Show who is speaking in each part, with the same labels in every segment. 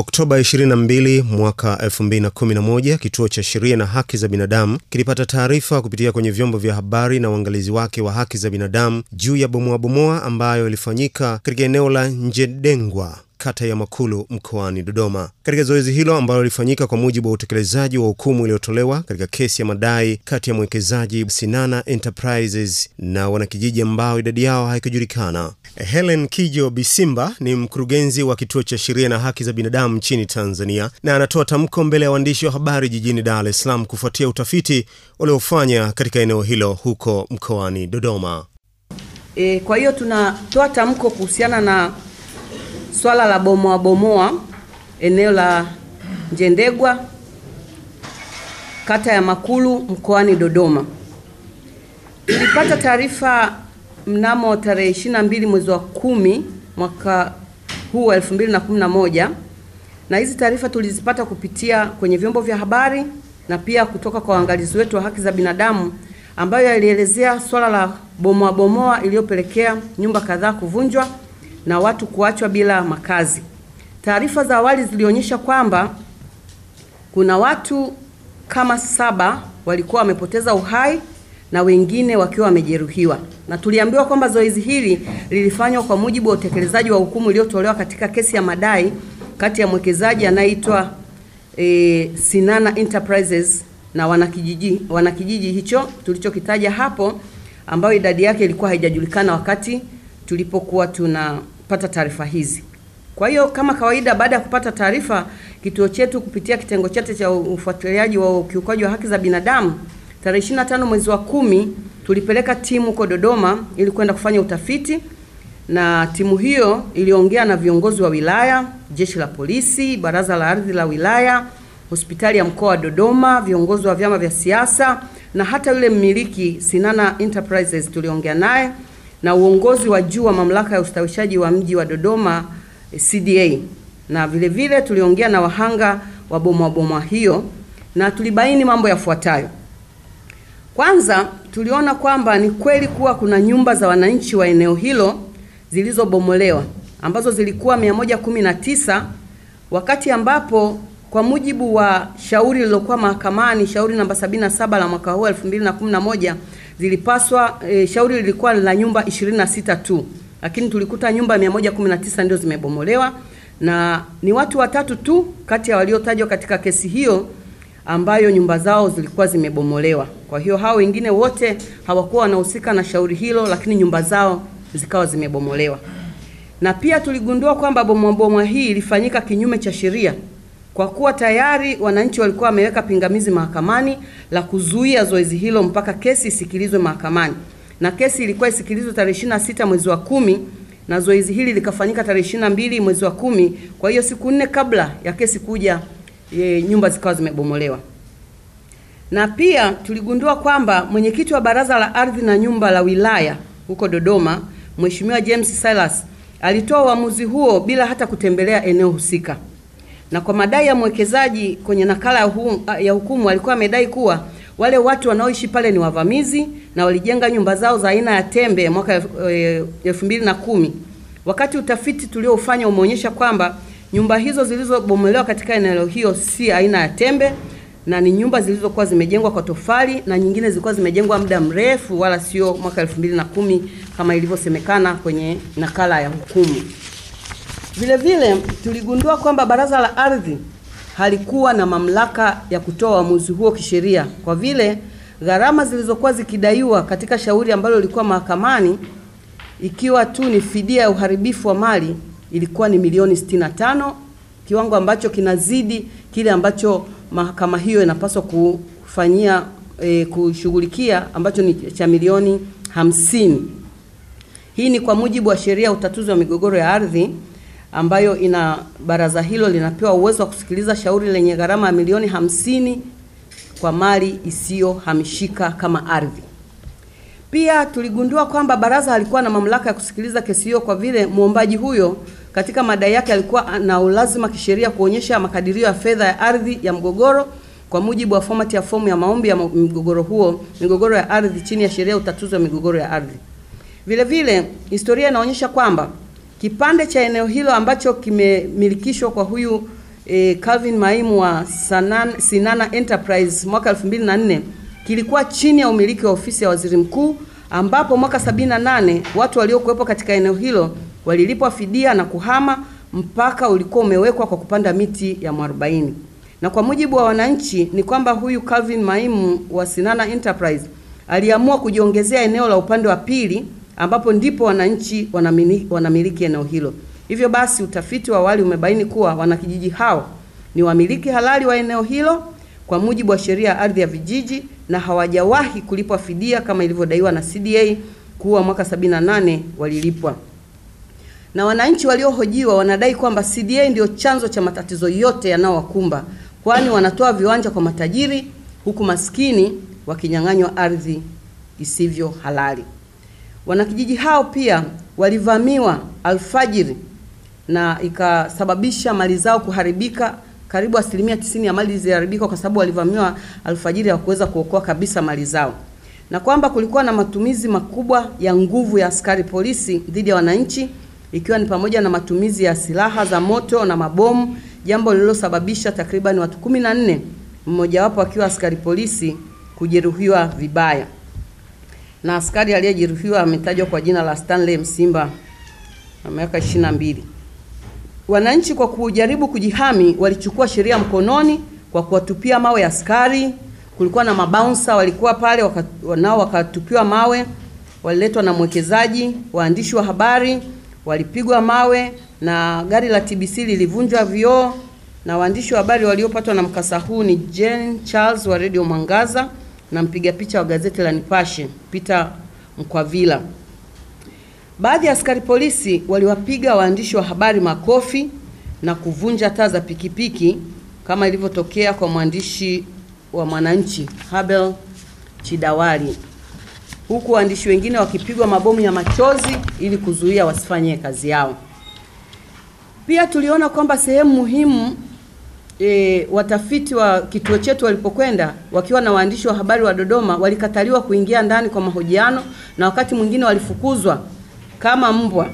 Speaker 1: Oktoba 22 mwaka 2011, kituo cha sheria na haki za binadamu kilipata taarifa kupitia kwenye vyombo vya habari na uangalizi wake wa haki za binadamu juu ya bomoabomoa ambayo ilifanyika katika eneo la Njedengwa kata ya Makulu mkoani Dodoma. Katika zoezi hilo ambalo lilifanyika kwa mujibu wa utekelezaji wa hukumu iliyotolewa katika kesi ya madai kati ya mwekezaji Sinana Enterprises na wanakijiji ambao idadi yao haikujulikana. Helen Kijo Bisimba ni mkurugenzi wa kituo cha sheria na haki za binadamu nchini Tanzania na anatoa tamko mbele ya waandishi wa habari jijini Dar es Salaam kufuatia utafiti uliofanya katika eneo hilo huko mkoani Dodoma.
Speaker 2: E, kwa hiyo tunatoa tamko kuhusiana na swala la bomoa bomoa eneo la Njendegwa kata ya Makulu mkoani Dodoma. Tulipata taarifa mnamo tarehe 22 mwezi wa kumi mwaka huu wa 2011 na hizi taarifa tulizipata kupitia kwenye vyombo vya habari na pia kutoka kwa waangalizi wetu wa haki za binadamu ambayo yalielezea swala la bomoa bomoa iliyopelekea nyumba kadhaa kuvunjwa na watu kuachwa bila makazi. Taarifa za awali zilionyesha kwamba kuna watu kama saba walikuwa wamepoteza uhai na wengine wakiwa wamejeruhiwa, na tuliambiwa kwamba zoezi hili lilifanywa kwa mujibu wa utekelezaji wa hukumu iliyotolewa katika kesi ya madai kati ya mwekezaji anayeitwa e, Sinana Enterprises na wanakijiji wanakijiji hicho tulichokitaja hapo, ambayo idadi yake ilikuwa haijajulikana wakati tulipokuwa tunapata taarifa hizi. Kwa hiyo kama kawaida, baada ya kupata taarifa, kituo chetu kupitia kitengo chetu cha ufuatiliaji wa ukiukaji wa haki za binadamu, tarehe 25 mwezi wa kumi tulipeleka timu huko Dodoma ili kwenda kufanya utafiti, na timu hiyo iliongea na viongozi wa wilaya, jeshi la polisi, baraza la ardhi la wilaya, hospitali ya mkoa wa Dodoma, viongozi wa vyama vya siasa na hata yule mmiliki Sinana Enterprises tuliongea naye na uongozi wa juu wa mamlaka ya ustawishaji wa mji wa Dodoma CDA, na vile vile tuliongea na wahanga wa bomoa bomoa hiyo, na tulibaini mambo yafuatayo. Kwanza, tuliona kwamba ni kweli kuwa kuna nyumba za wananchi wa eneo hilo zilizobomolewa ambazo zilikuwa 119 wakati ambapo kwa mujibu wa shauri lililokuwa mahakamani, shauri namba 77 la mwaka huu 2011 zilipaswa e, shauri lilikuwa la nyumba 26 tu, lakini tulikuta nyumba 119 ndio zimebomolewa na ni watu watatu tu kati ya waliotajwa katika kesi hiyo ambayo nyumba zao zilikuwa zimebomolewa. Kwa hiyo hao wengine wote hawakuwa wanahusika na shauri hilo, lakini nyumba zao zikawa zimebomolewa. Na pia tuligundua kwamba bomoabomoa hii ilifanyika kinyume cha sheria kwa kuwa tayari wananchi walikuwa wameweka pingamizi mahakamani la kuzuia zoezi hilo mpaka kesi isikilizwe mahakamani, na kesi ilikuwa isikilizwe tarehe 26 mwezi wa kumi na zoezi hili likafanyika tarehe 22 mwezi wa kumi. Kwa hiyo siku nne kabla ya kesi kuja, e, nyumba zikawa zimebomolewa. Na pia tuligundua kwamba mwenyekiti wa baraza la ardhi na nyumba la wilaya huko Dodoma, Mheshimiwa James Silas alitoa uamuzi huo bila hata kutembelea eneo husika na kwa madai ya mwekezaji kwenye nakala ya hukumu alikuwa amedai kuwa wale watu wanaoishi pale ni wavamizi na walijenga nyumba zao za aina ya tembe mwaka elfu mbili na kumi. Wakati utafiti tuliofanya umeonyesha kwamba nyumba hizo zilizobomolewa katika eneo hiyo si aina ya tembe na ni nyumba zilizokuwa zimejengwa kwa tofali na nyingine zilikuwa zimejengwa muda mrefu, wala sio mwaka elfu mbili na kumi kama ilivyosemekana kwenye nakala ya hukumu. Vile vile tuligundua kwamba baraza la ardhi halikuwa na mamlaka ya kutoa uamuzi huo kisheria, kwa vile gharama zilizokuwa zikidaiwa katika shauri ambalo lilikuwa mahakamani, ikiwa tu ni fidia ya uharibifu wa mali, ilikuwa ni milioni 65, kiwango ambacho kinazidi kile ambacho mahakama hiyo inapaswa kufanyia e, kushughulikia ambacho ni cha milioni hamsini. Hii ni kwa mujibu wa sheria ya utatuzi wa migogoro ya ardhi ambayo ina baraza hilo linapewa uwezo wa kusikiliza shauri lenye gharama ya milioni hamsini kwa mali isiyohamishika kama ardhi. Pia tuligundua kwamba baraza halikuwa na mamlaka ya kusikiliza kesi hiyo kwa vile mwombaji huyo katika madai yake alikuwa na ulazima kisheria kuonyesha makadirio ya fedha ya ardhi ya mgogoro kwa mujibu wa fomati ya fomu ya maombi ya mgogoro huo, migogoro ya ardhi chini ya sheria ya utatuzi wa migogoro ya ardhi. Vile vile historia inaonyesha kwamba kipande cha eneo hilo ambacho kimemilikishwa kwa huyu e, Calvin Maimu wa Sanan, Sinana Enterprise mwaka 2004 kilikuwa chini ya umiliki wa ofisi ya waziri mkuu, ambapo mwaka 78 watu waliokuwepo katika eneo hilo walilipwa fidia na kuhama. Mpaka ulikuwa umewekwa kwa kupanda miti ya mwarobaini, na kwa mujibu wa wananchi ni kwamba huyu Calvin Maimu wa Sinana Enterprise aliamua kujiongezea eneo la upande wa pili ambapo ndipo wananchi wanamiliki, eneo hilo. Hivyo basi utafiti wa awali umebaini kuwa wanakijiji hao ni wamiliki halali wa eneo hilo kwa mujibu wa sheria ya ardhi ya vijiji na hawajawahi kulipwa fidia kama ilivyodaiwa na CDA kuwa mwaka 78 walilipwa. Na wananchi waliohojiwa wanadai kwamba CDA ndio chanzo cha matatizo yote yanayowakumba, kwani wanatoa viwanja kwa matajiri huku maskini wakinyang'anywa ardhi isivyo halali. Wanakijiji hao pia walivamiwa alfajiri na ikasababisha mali zao kuharibika. Karibu asilimia tisini ya mali ziliharibika kwa sababu walivamiwa alfajiri, hawakuweza kuokoa kabisa mali zao, na kwamba kulikuwa na matumizi makubwa ya nguvu ya askari polisi dhidi ya wananchi, ikiwa ni pamoja na matumizi ya silaha za moto na mabomu, jambo lililosababisha takriban watu kumi na nne mmojawapo akiwa askari polisi kujeruhiwa vibaya na askari aliyejeruhiwa ametajwa kwa jina la Stanley Msimba na miaka 22. Wananchi kwa kujaribu kujihami walichukua sheria mkononi kwa kuwatupia mawe askari. Kulikuwa na mabaunsa walikuwa pale waka, nao wakatupiwa mawe, waliletwa na mwekezaji. Waandishi wa habari walipigwa mawe na gari la TBC lilivunjwa vioo, na waandishi wa habari waliopatwa na mkasa huu ni Jane Charles wa Radio Mwangaza na mpiga picha wa gazeti la Nipashe Peter Mkwavila. Baadhi ya askari polisi waliwapiga waandishi wa habari makofi na kuvunja taa za pikipiki kama ilivyotokea kwa mwandishi wa Mwananchi Habel Chidawali, huku waandishi wengine wakipigwa mabomu ya machozi ili kuzuia wasifanye kazi yao. Pia tuliona kwamba sehemu muhimu E, watafiti wa kituo chetu walipokwenda wakiwa na waandishi wa habari wa Dodoma walikataliwa kuingia ndani kwa mahojiano na wakati mwingine walifukuzwa kama mbwa.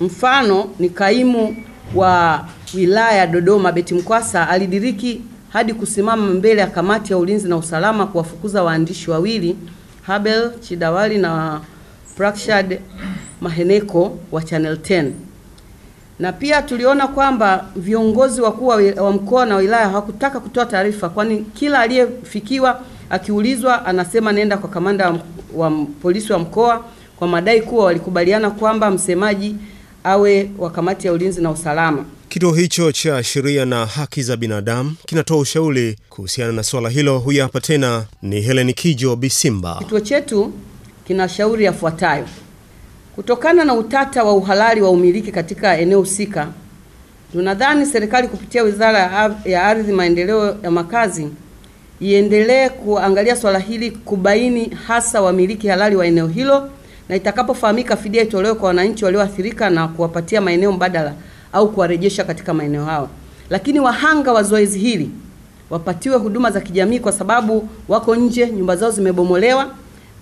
Speaker 2: Mfano ni kaimu wa wilaya ya Dodoma Beti Mkwasa alidiriki hadi kusimama mbele ya kamati ya ulinzi na usalama kuwafukuza waandishi wawili Habel Chidawali na Prakshad Maheneko wa Channel 10 na pia tuliona kwamba viongozi wakuu wa mkoa na wilaya hawakutaka kutoa taarifa, kwani kila aliyefikiwa akiulizwa anasema nenda kwa kamanda wa polisi wa mkoa, kwa madai kuwa walikubaliana kwamba msemaji awe wa kamati ya ulinzi na usalama.
Speaker 1: Kituo hicho cha sheria na haki za binadamu kinatoa ushauri kuhusiana na swala hilo. Huyu hapa tena ni Helen Kijo Bisimba.
Speaker 2: Kituo chetu kinashauri yafuatayo: Kutokana na utata wa uhalali wa umiliki katika eneo husika, tunadhani serikali kupitia Wizara ya Ardhi, Maendeleo ya Makazi iendelee kuangalia swala hili, kubaini hasa wamiliki halali wa eneo hilo, na itakapofahamika fidia itolewe kwa wananchi walioathirika na kuwapatia maeneo mbadala au kuwarejesha katika maeneo hayo. Lakini wahanga wa zoezi hili wapatiwe huduma za kijamii, kwa sababu wako nje, nyumba zao zimebomolewa,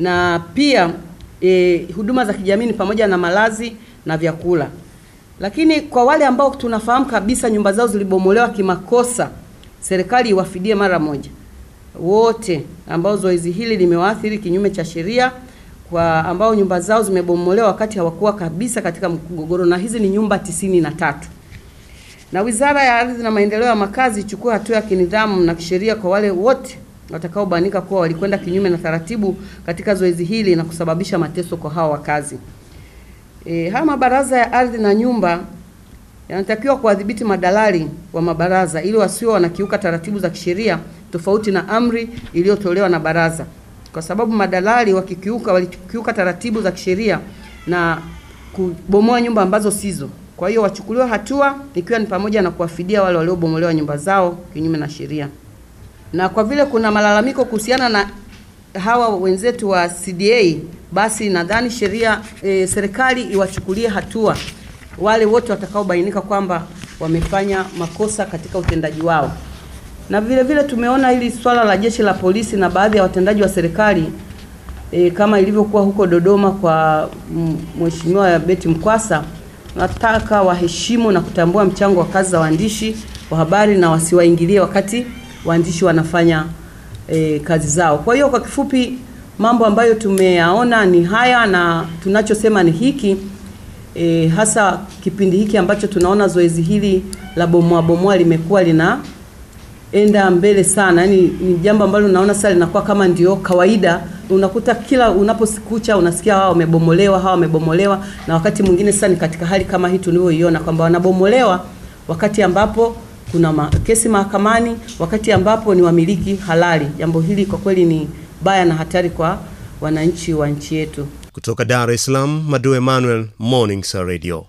Speaker 2: na pia E, huduma za kijamii ni pamoja na malazi na vyakula. Lakini kwa wale ambao tunafahamu kabisa nyumba zao zilibomolewa kimakosa, serikali iwafidie mara moja wote ambao zoezi hili limewaathiri kinyume cha sheria, kwa ambao nyumba zao zimebomolewa wakati hawakuwa kabisa katika mgogoro, na hizi ni nyumba tisini na tatu. Na Wizara ya Ardhi na Maendeleo ya Makazi ichukue hatua ya kinidhamu na kisheria kwa wale wote watakaobainika kuwa walikwenda kinyume na taratibu katika zoezi hili na kusababisha mateso kwa hawa wakazi. E, haya mabaraza ya ardhi na nyumba yanatakiwa kuwadhibiti madalali wa mabaraza ili wasio wanakiuka taratibu za kisheria tofauti na amri iliyotolewa na baraza, kwa sababu madalali wakikiuka walikiuka taratibu za kisheria na kubomoa nyumba ambazo sizo. Kwa hiyo wachukuliwe hatua, ikiwa ni pamoja na kuwafidia wale waliobomolewa nyumba zao kinyume na sheria na kwa vile kuna malalamiko kuhusiana na hawa wenzetu wa CDA, basi nadhani sheria e, serikali iwachukulie hatua wale wote watakaobainika kwamba wamefanya makosa katika utendaji wao. Na vile vile tumeona hili swala la jeshi la polisi na baadhi ya watendaji wa serikali e, kama ilivyokuwa huko Dodoma kwa Mheshimiwa Beti Mkwasa Nataka waheshimu na kutambua mchango wa kazi za waandishi wa habari na wasiwaingilie wakati waandishi wanafanya e, kazi zao. Kwa hiyo kwa kifupi, mambo ambayo tumeyaona ni haya na tunachosema ni hiki e, hasa kipindi hiki ambacho tunaona zoezi hili la bomoa bomoa limekuwa lina enda mbele sana, yani ni jambo ambalo naona sasa linakuwa kama ndio kawaida. Unakuta kila unaposikucha unasikia hawa wamebomolewa, hawa wamebomolewa, na wakati mwingine sasa ni katika hali kama hii tulivyoiona kwamba wanabomolewa wakati ambapo kuna ma kesi mahakamani, wakati ambapo ni wamiliki halali. Jambo hili kwa kweli ni baya na hatari kwa wananchi wa nchi yetu.
Speaker 1: Kutoka Dar es Salaam, Madu Emmanuel, Morning Star Radio.